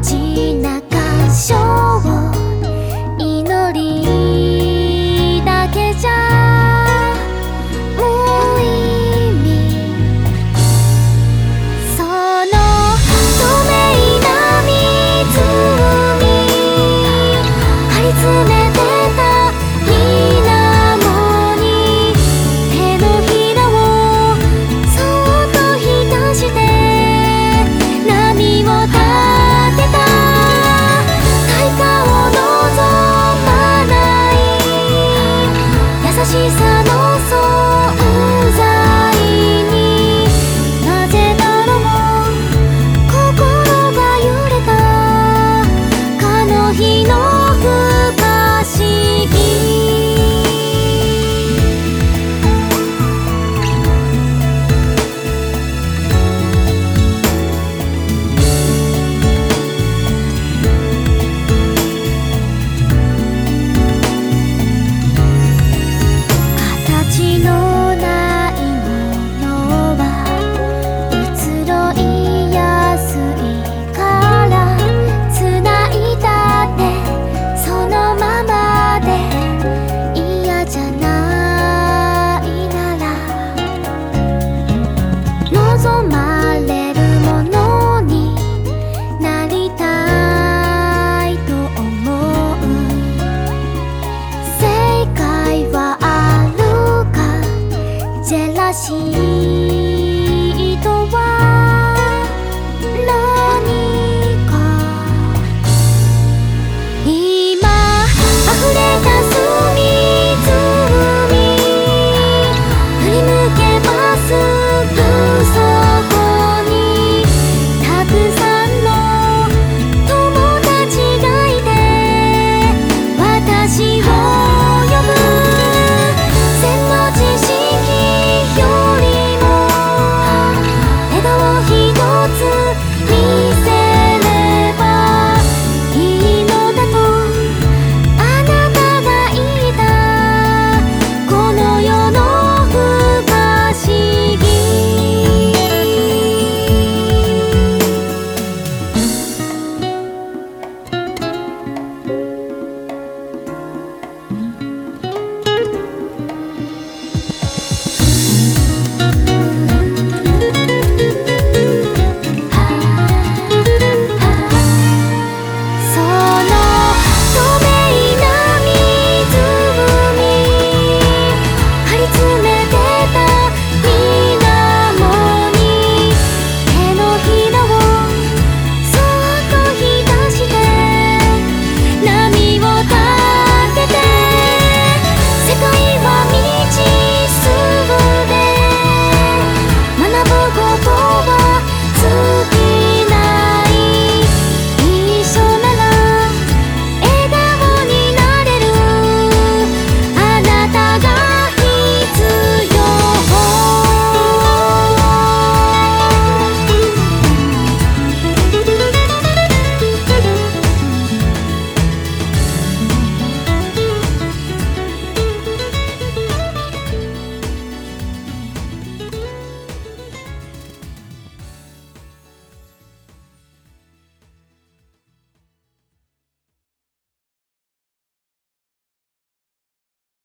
街中日の不可思議。see